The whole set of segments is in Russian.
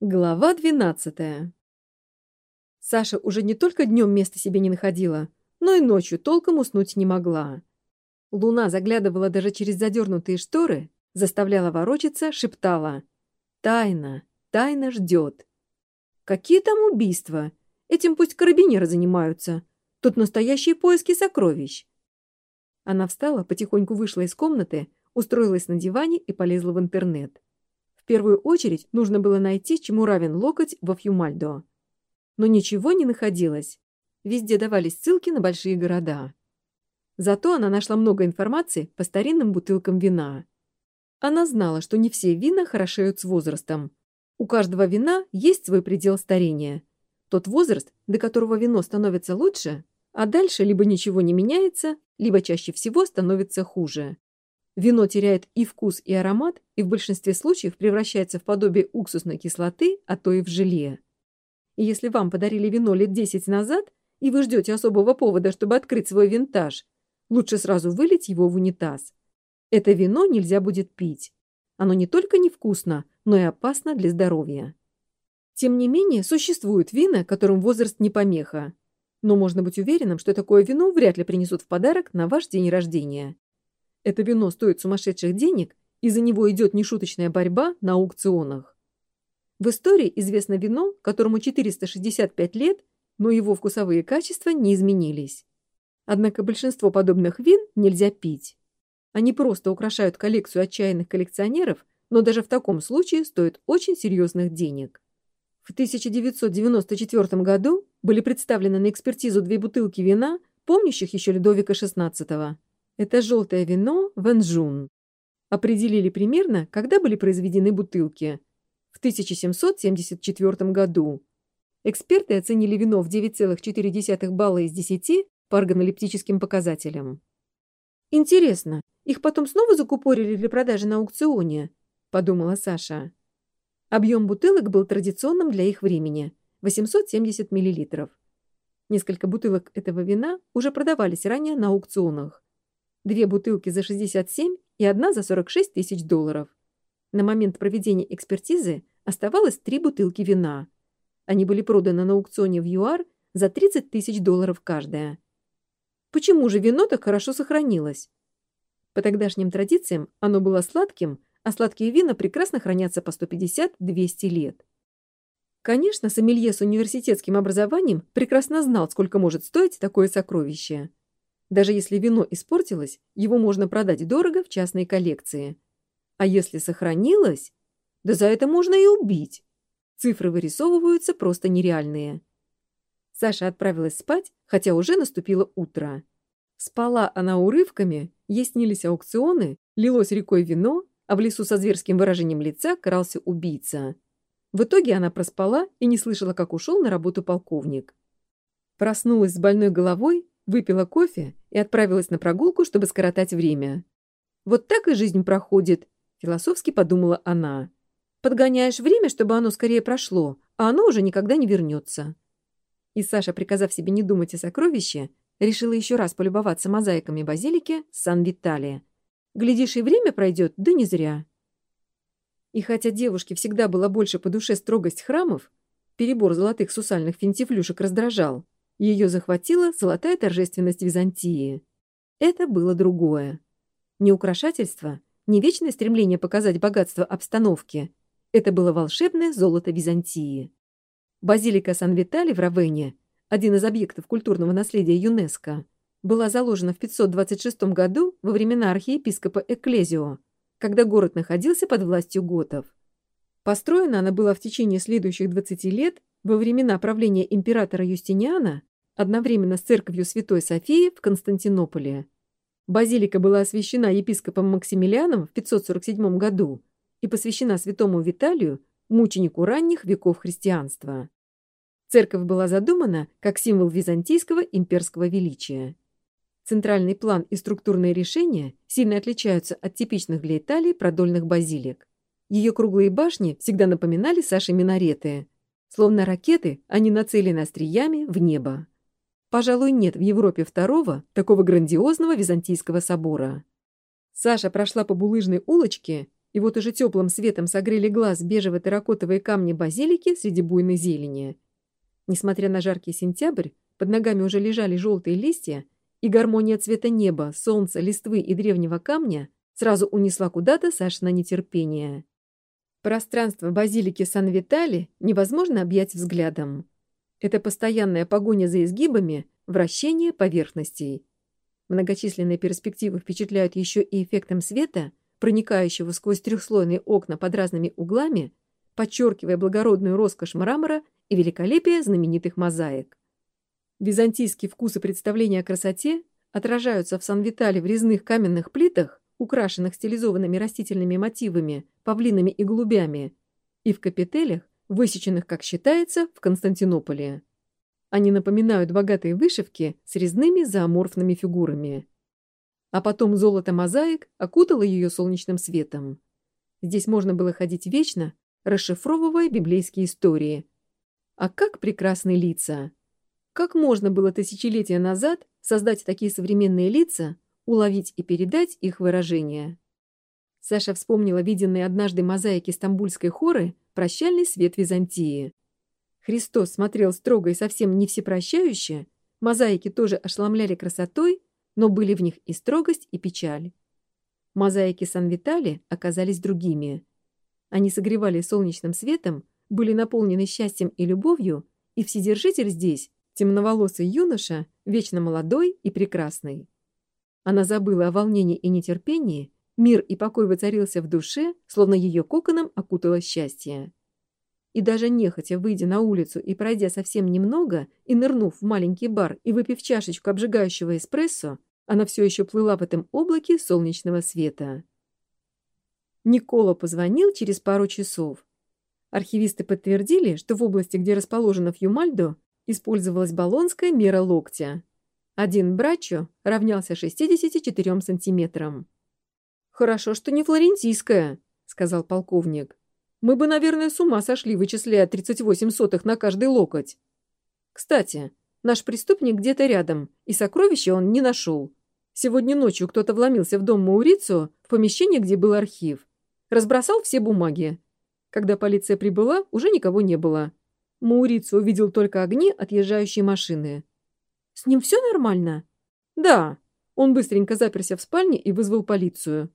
Глава двенадцатая. Саша уже не только днем места себе не находила, но и ночью толком уснуть не могла. Луна заглядывала даже через задернутые шторы, заставляла ворочаться, шептала. «Тайна, тайна ждет». «Какие там убийства? Этим пусть карабинеры занимаются. Тут настоящие поиски сокровищ». Она встала, потихоньку вышла из комнаты, устроилась на диване и полезла в интернет. В первую очередь нужно было найти, чему равен локоть во Фьюмальдо. Но ничего не находилось. Везде давались ссылки на большие города. Зато она нашла много информации по старинным бутылкам вина. Она знала, что не все вина хорошеют с возрастом. У каждого вина есть свой предел старения. Тот возраст, до которого вино становится лучше, а дальше либо ничего не меняется, либо чаще всего становится хуже. Вино теряет и вкус, и аромат, и в большинстве случаев превращается в подобие уксусной кислоты, а то и в желе. И если вам подарили вино лет 10 назад, и вы ждете особого повода, чтобы открыть свой винтаж, лучше сразу вылить его в унитаз. Это вино нельзя будет пить. Оно не только невкусно, но и опасно для здоровья. Тем не менее, существуют вина, которым возраст не помеха. Но можно быть уверенным, что такое вино вряд ли принесут в подарок на ваш день рождения. Это вино стоит сумасшедших денег, и за него идет нешуточная борьба на аукционах. В истории известно вино, которому 465 лет, но его вкусовые качества не изменились. Однако большинство подобных вин нельзя пить. Они просто украшают коллекцию отчаянных коллекционеров, но даже в таком случае стоят очень серьезных денег. В 1994 году были представлены на экспертизу две бутылки вина, помнящих еще Людовика XVI. Это желтое вино Венжун. Определили примерно, когда были произведены бутылки. В 1774 году. Эксперты оценили вино в 9,4 балла из 10 по органолептическим показателям. «Интересно, их потом снова закупорили для продажи на аукционе?» – подумала Саша. Объем бутылок был традиционным для их времени – 870 мл. Несколько бутылок этого вина уже продавались ранее на аукционах две бутылки за 67 и одна за 46 тысяч долларов. На момент проведения экспертизы оставалось три бутылки вина. Они были проданы на аукционе в ЮАР за 30 тысяч долларов каждая. Почему же вино так хорошо сохранилось? По тогдашним традициям оно было сладким, а сладкие вина прекрасно хранятся по 150-200 лет. Конечно, сомелье с университетским образованием прекрасно знал, сколько может стоить такое сокровище. Даже если вино испортилось, его можно продать дорого в частной коллекции. А если сохранилось, да за это можно и убить. Цифры вырисовываются просто нереальные. Саша отправилась спать, хотя уже наступило утро. Спала она урывками, ей снились аукционы, лилось рекой вино, а в лесу со зверским выражением лица крался убийца. В итоге она проспала и не слышала, как ушел на работу полковник. Проснулась с больной головой, выпила кофе и отправилась на прогулку, чтобы скоротать время. «Вот так и жизнь проходит», — философски подумала она. «Подгоняешь время, чтобы оно скорее прошло, а оно уже никогда не вернется». И Саша, приказав себе не думать о сокровище, решила еще раз полюбоваться мозаиками базилики Сан-Виталия. Глядишь, и время пройдет, да не зря. И хотя девушке всегда была больше по душе строгость храмов, перебор золотых сусальных финтифлюшек раздражал, ее захватила золотая торжественность Византии. Это было другое. Не украшательство, не вечное стремление показать богатство обстановки. Это было волшебное золото Византии. Базилика Сан-Витали в Равене, один из объектов культурного наследия ЮНЕСКО, была заложена в 526 году во времена архиепископа Экклезио, когда город находился под властью готов. Построена она была в течение следующих 20 лет во времена правления императора Юстиниана одновременно с церковью Святой Софии в Константинополе. Базилика была освящена епископом Максимилианом в 547 году и посвящена святому Виталию, мученику ранних веков христианства. Церковь была задумана как символ византийского имперского величия. Центральный план и структурные решения сильно отличаются от типичных для Италии продольных базилик. Ее круглые башни всегда напоминали Саше минареты. Словно ракеты, они нацелены остриями в небо. Пожалуй, нет в Европе второго такого грандиозного византийского собора. Саша прошла по булыжной улочке и вот уже теплым светом согрели глаз бежево-терракотовые камни базилики среди буйной зелени. Несмотря на жаркий сентябрь, под ногами уже лежали желтые листья, и гармония цвета неба, солнца, листвы и древнего камня сразу унесла куда-то Сашина нетерпение. Пространство базилики Сан-Витали невозможно объять взглядом. Это постоянная погоня за изгибами, вращение поверхностей. Многочисленные перспективы впечатляют еще и эффектом света – проникающего сквозь трехслойные окна под разными углами, подчеркивая благородную роскошь мрамора и великолепие знаменитых мозаик. Византийские вкусы представления о красоте отражаются в Сан-Витале в резных каменных плитах, украшенных стилизованными растительными мотивами, павлинами и голубями, и в капителях, высеченных, как считается, в Константинополе. Они напоминают богатые вышивки с резными зооморфными фигурами а потом золото мозаик окутало ее солнечным светом. Здесь можно было ходить вечно, расшифровывая библейские истории. А как прекрасны лица! Как можно было тысячелетия назад создать такие современные лица, уловить и передать их выражения? Саша вспомнила виденные однажды мозаики стамбульской хоры «Прощальный свет Византии». Христос смотрел строго и совсем не всепрощающе, мозаики тоже ошеломляли красотой, но были в них и строгость, и печаль. Мозаики Сан-Витали оказались другими. Они согревали солнечным светом, были наполнены счастьем и любовью, и вседержитель здесь, темноволосый юноша, вечно молодой и прекрасный. Она забыла о волнении и нетерпении, мир и покой воцарился в душе, словно ее коконом окутало счастье. И даже нехотя, выйдя на улицу и пройдя совсем немного, и нырнув в маленький бар и выпив чашечку обжигающего эспрессо, она все еще плыла в этом облаке солнечного света. Никола позвонил через пару часов. Архивисты подтвердили, что в области, где расположена Фьюмальдо, использовалась баллонская мера локтя. Один брачо равнялся 64 сантиметрам. «Хорошо, что не флорентийская», — сказал полковник. Мы бы, наверное, с ума сошли, вычисляя 38 сотых на каждый локоть. Кстати, наш преступник где-то рядом, и сокровища он не нашел. Сегодня ночью кто-то вломился в дом Маурицо, в помещение, где был архив. Разбросал все бумаги. Когда полиция прибыла, уже никого не было. Маурицо увидел только огни отъезжающей машины. «С ним все нормально?» «Да». Он быстренько заперся в спальне и вызвал полицию.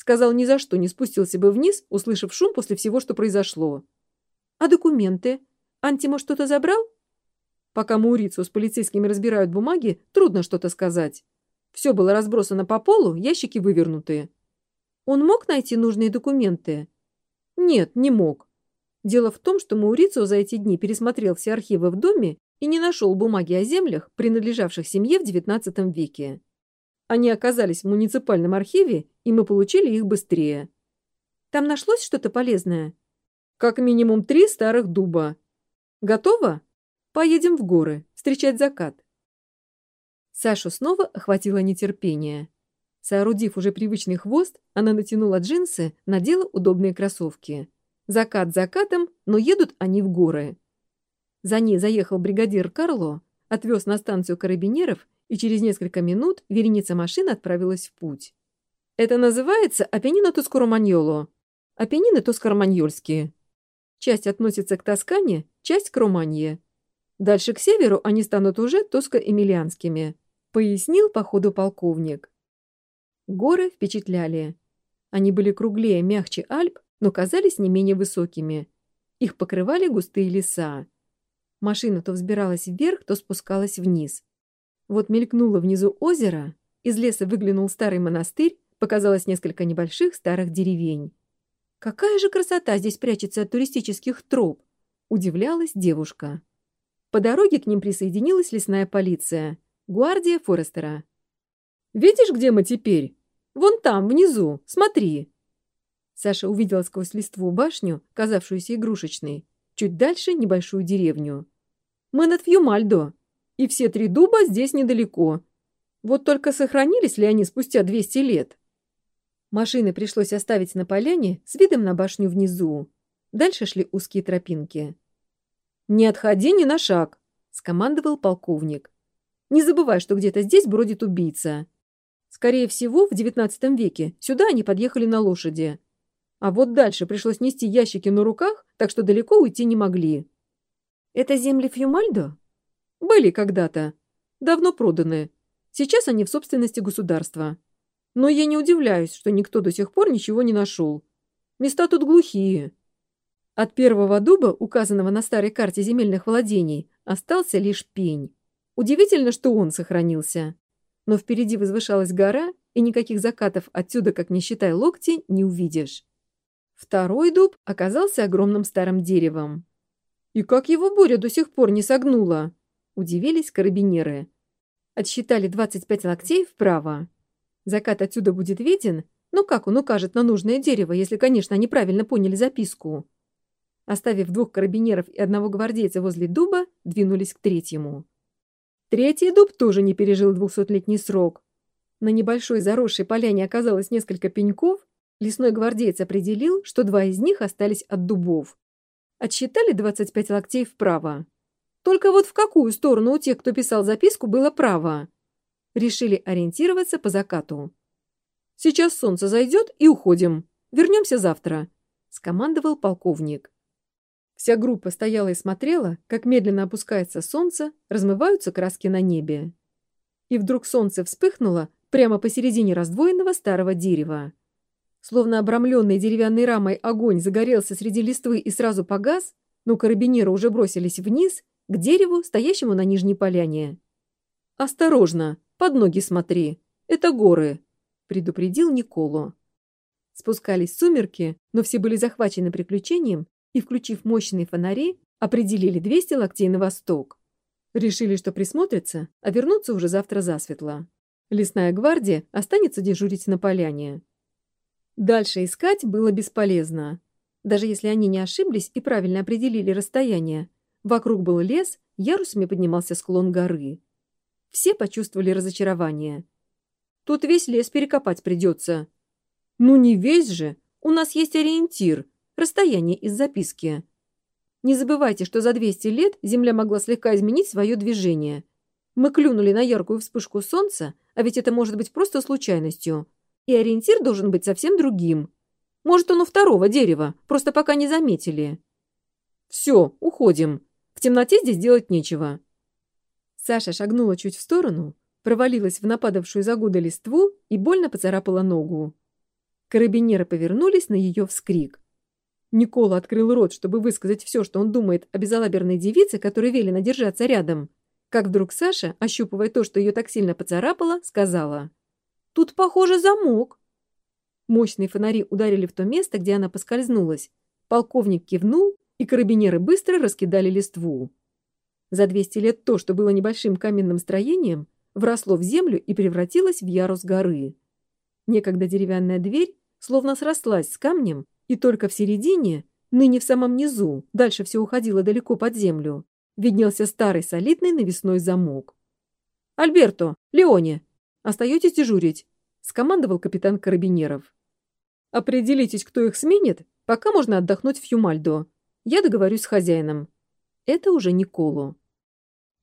Сказал, ни за что не спустился бы вниз, услышав шум после всего, что произошло. А документы? Антимо что-то забрал? Пока Маурицу с полицейскими разбирают бумаги, трудно что-то сказать. Все было разбросано по полу, ящики вывернутые. Он мог найти нужные документы? Нет, не мог. Дело в том, что Маурицу за эти дни пересмотрел все архивы в доме и не нашел бумаги о землях, принадлежавших семье в XIX веке. Они оказались в муниципальном архиве, и мы получили их быстрее. Там нашлось что-то полезное? Как минимум три старых дуба. Готово? Поедем в горы, встречать закат. Сашу снова охватило нетерпение. Соорудив уже привычный хвост, она натянула джинсы, надела удобные кроссовки. Закат закатом, но едут они в горы. За ней заехал бригадир Карло, отвез на станцию карабинеров и через несколько минут вереница машин отправилась в путь. Это называется Апеннино Тоскороманьоло. Апеннины Тоскороманьольские. Часть относится к Тоскане, часть к Романье. Дальше к северу они станут уже тоско-эмилианскими, пояснил по ходу полковник. Горы впечатляли. Они были круглее, мягче Альп, но казались не менее высокими. Их покрывали густые леса. Машина то взбиралась вверх, то спускалась вниз. Вот мелькнуло внизу озеро, из леса выглянул старый монастырь, показалось несколько небольших старых деревень. «Какая же красота здесь прячется от туристических троп!» — удивлялась девушка. По дороге к ним присоединилась лесная полиция, гвардия Форестера. «Видишь, где мы теперь? Вон там, внизу, смотри!» Саша увидела сквозь листву башню, казавшуюся игрушечной, чуть дальше небольшую деревню. «Мы над Фьюмальдо!» И все три дуба здесь недалеко. Вот только сохранились ли они спустя 200 лет? Машины пришлось оставить на поляне с видом на башню внизу. Дальше шли узкие тропинки. «Не отходи ни на шаг», — скомандовал полковник. «Не забывай, что где-то здесь бродит убийца. Скорее всего, в XIX веке сюда они подъехали на лошади. А вот дальше пришлось нести ящики на руках, так что далеко уйти не могли. Это земли Фьюмальдо? Были когда-то. Давно проданы. Сейчас они в собственности государства. Но я не удивляюсь, что никто до сих пор ничего не нашел. Места тут глухие. От первого дуба, указанного на старой карте земельных владений, остался лишь пень. Удивительно, что он сохранился. Но впереди возвышалась гора, и никаких закатов отсюда, как не считай локти, не увидишь. Второй дуб оказался огромным старым деревом. «И как его буря до сих пор не согнула?» – удивились карабинеры. Отсчитали 25 локтей вправо. Закат отсюда будет виден, но как он укажет на нужное дерево, если, конечно, они правильно поняли записку? Оставив двух карабинеров и одного гвардейца возле дуба, двинулись к третьему. Третий дуб тоже не пережил двухсотлетний срок. На небольшой заросшей поляне оказалось несколько пеньков, лесной гвардеец определил, что два из них остались от дубов. Отсчитали 25 локтей вправо. Только вот в какую сторону у тех, кто писал записку, было право? Решили ориентироваться по закату. «Сейчас солнце зайдет и уходим. Вернемся завтра», — скомандовал полковник. Вся группа стояла и смотрела, как медленно опускается солнце, размываются краски на небе. И вдруг солнце вспыхнуло прямо посередине раздвоенного старого дерева. Словно обрамленный деревянной рамой огонь загорелся среди листвы и сразу погас, но карабинеры уже бросились вниз, к дереву, стоящему на нижней поляне. «Осторожно, под ноги смотри, это горы», — предупредил Николу. Спускались сумерки, но все были захвачены приключением и, включив мощные фонари, определили 200 локтей на восток. Решили, что присмотрятся, а вернутся уже завтра засветло. Лесная гвардия останется дежурить на поляне. Дальше искать было бесполезно. Даже если они не ошиблись и правильно определили расстояние, вокруг был лес, ярусами поднимался склон горы. Все почувствовали разочарование. Тут весь лес перекопать придется. Ну не весь же, у нас есть ориентир, расстояние из записки. Не забывайте, что за 200 лет Земля могла слегка изменить свое движение. Мы клюнули на яркую вспышку солнца, а ведь это может быть просто случайностью. И ориентир должен быть совсем другим. Может, он у второго дерева, просто пока не заметили. Все, уходим. В темноте здесь делать нечего. Саша шагнула чуть в сторону, провалилась в нападавшую за годы листву и больно поцарапала ногу. Карабинеры повернулись на ее вскрик. Никола открыл рот, чтобы высказать все, что он думает о безалаберной девице, которой велено держаться рядом. Как вдруг Саша, ощупывая то, что ее так сильно поцарапало, сказала. «Тут, похоже, замок». Мощные фонари ударили в то место, где она поскользнулась. Полковник кивнул, и карабинеры быстро раскидали листву. За 200 лет то, что было небольшим каменным строением, вросло в землю и превратилось в ярус горы. Некогда деревянная дверь словно срослась с камнем и только в середине, ныне в самом низу, дальше все уходило далеко под землю, виднелся старый солидный навесной замок. «Альберто! Леоне! Остаетесь дежурить!» — скомандовал капитан карабинеров. «Определитесь, кто их сменит, пока можно отдохнуть в Юмальдо. Я договорюсь с хозяином». Это уже Николу.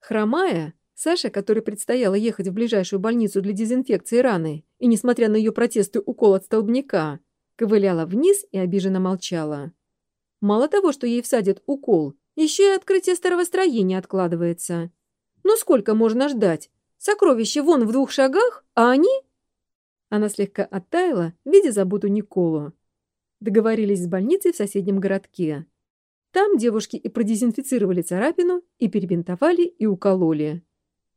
Хромая, Саша, которой предстояло ехать в ближайшую больницу для дезинфекции раны, и, несмотря на ее протесты, укол от столбняка, ковыляла вниз и обиженно молчала. Мало того, что ей всадят укол, еще и открытие старого строения откладывается. Ну сколько можно ждать? Сокровище вон в двух шагах, а они... Она слегка оттаяла, видя заботу Николу. Договорились с больницей в соседнем городке. Там девушки и продезинфицировали царапину, и перебинтовали, и укололи.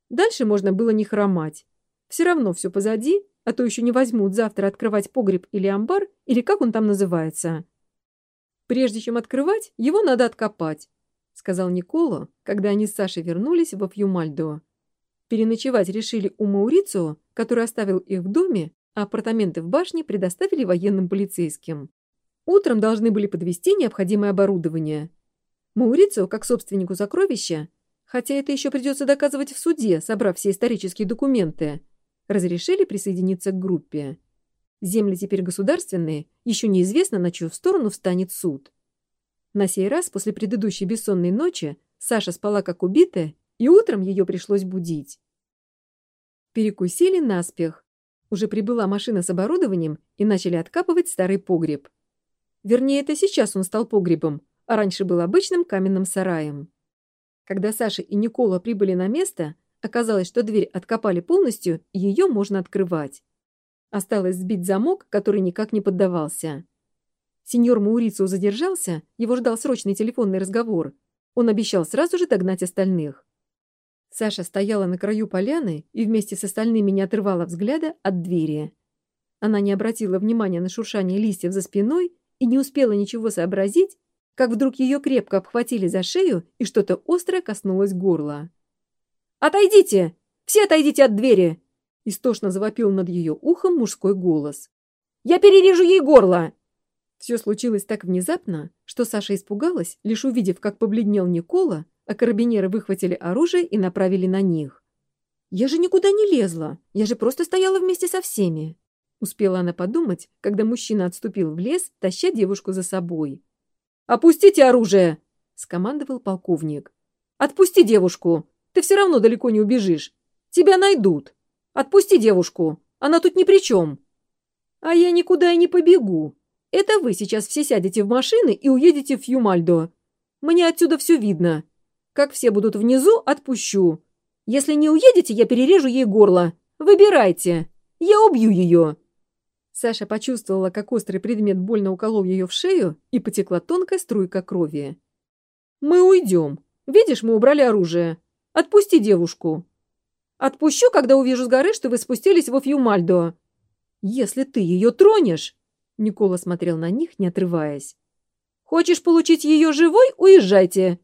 Дальше можно было не хромать. Все равно все позади, а то еще не возьмут завтра открывать погреб или амбар, или как он там называется. Прежде чем открывать, его надо откопать, сказал Николо, когда они с Сашей вернулись во Фьюмальдо. Переночевать решили у Маурицио, который оставил их в доме, а апартаменты в башне предоставили военным полицейским. Утром должны были подвести необходимое оборудование. Маурицио, как собственнику сокровища, хотя это еще придется доказывать в суде, собрав все исторические документы, разрешили присоединиться к группе. Земли теперь государственные, еще неизвестно, на чью сторону встанет суд. На сей раз, после предыдущей бессонной ночи, Саша спала как убитая, и утром ее пришлось будить. Перекусили наспех. Уже прибыла машина с оборудованием и начали откапывать старый погреб. Вернее, это сейчас он стал погребом, а раньше был обычным каменным сараем. Когда Саша и Никола прибыли на место, оказалось, что дверь откопали полностью, и ее можно открывать. Осталось сбить замок, который никак не поддавался. Сеньор Маурицу задержался, его ждал срочный телефонный разговор. Он обещал сразу же догнать остальных. Саша стояла на краю поляны и вместе с остальными не отрывала взгляда от двери. Она не обратила внимания на шуршание листьев за спиной и не успела ничего сообразить, как вдруг ее крепко обхватили за шею и что-то острое коснулось горла. «Отойдите! Все отойдите от двери!» Истошно завопил над ее ухом мужской голос. «Я перережу ей горло!» Все случилось так внезапно, что Саша испугалась, лишь увидев, как побледнел Никола, а карабинеры выхватили оружие и направили на них. «Я же никуда не лезла, я же просто стояла вместе со всеми!» Успела она подумать, когда мужчина отступил в лес, таща девушку за собой. «Опустите оружие!» — скомандовал полковник. «Отпусти девушку! Ты все равно далеко не убежишь! Тебя найдут! Отпусти девушку! Она тут ни при чем!» «А я никуда и не побегу!» Это вы сейчас все сядете в машины и уедете в Юмальдо. Мне отсюда все видно. Как все будут внизу, отпущу. Если не уедете, я перережу ей горло. Выбирайте. Я убью ее». Саша почувствовала, как острый предмет больно уколол ее в шею, и потекла тонкая струйка крови. «Мы уйдем. Видишь, мы убрали оружие. Отпусти девушку». «Отпущу, когда увижу с горы, что вы спустились во Фьюмальдо. Если ты ее тронешь...» Никола смотрел на них, не отрываясь. «Хочешь получить ее живой? Уезжайте!»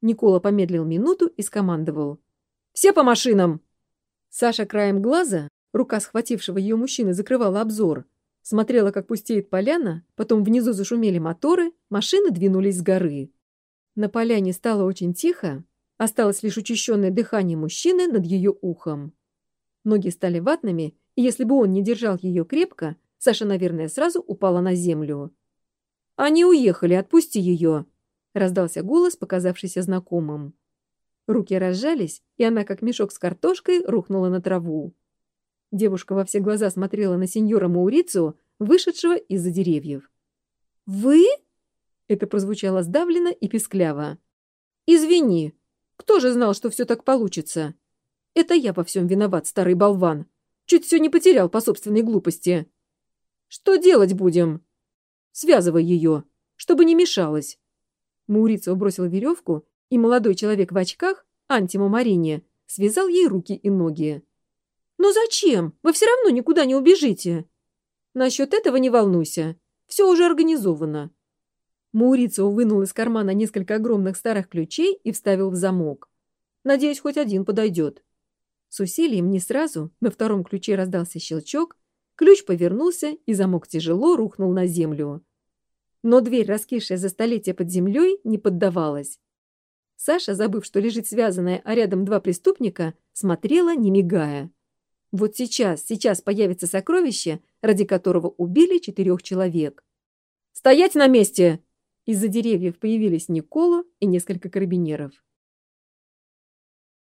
Никола помедлил минуту и скомандовал. «Все по машинам!» Саша краем глаза, рука схватившего ее мужчины закрывала обзор, смотрела, как пустеет поляна, потом внизу зашумели моторы, машины двинулись с горы. На поляне стало очень тихо, осталось лишь учащенное дыхание мужчины над ее ухом. Ноги стали ватными, и если бы он не держал ее крепко, Саша, наверное, сразу упала на землю. «Они уехали, отпусти ее!» — раздался голос, показавшийся знакомым. Руки разжались, и она, как мешок с картошкой, рухнула на траву. Девушка во все глаза смотрела на сеньора Маурицу, вышедшего из-за деревьев. «Вы?» — это прозвучало сдавленно и пескляво. «Извини. Кто же знал, что все так получится? Это я во всем виноват, старый болван. Чуть все не потерял по собственной глупости». Что делать будем? Связывай ее, чтобы не мешалась. Маурицио бросил веревку, и молодой человек в очках, Антимо Марине, связал ей руки и ноги. «Но зачем? Вы все равно никуда не убежите!» «Насчет этого не волнуйся. Все уже организовано». Маурицио вынул из кармана несколько огромных старых ключей и вставил в замок. «Надеюсь, хоть один подойдет». С усилием не сразу на втором ключе раздался щелчок, Ключ повернулся, и замок тяжело рухнул на землю. Но дверь, раскисшая за столетия под землей, не поддавалась. Саша, забыв, что лежит связанная, а рядом два преступника, смотрела, не мигая. Вот сейчас, сейчас появится сокровище, ради которого убили четырех человек. «Стоять на месте!» Из-за деревьев появились Никола и несколько карабинеров.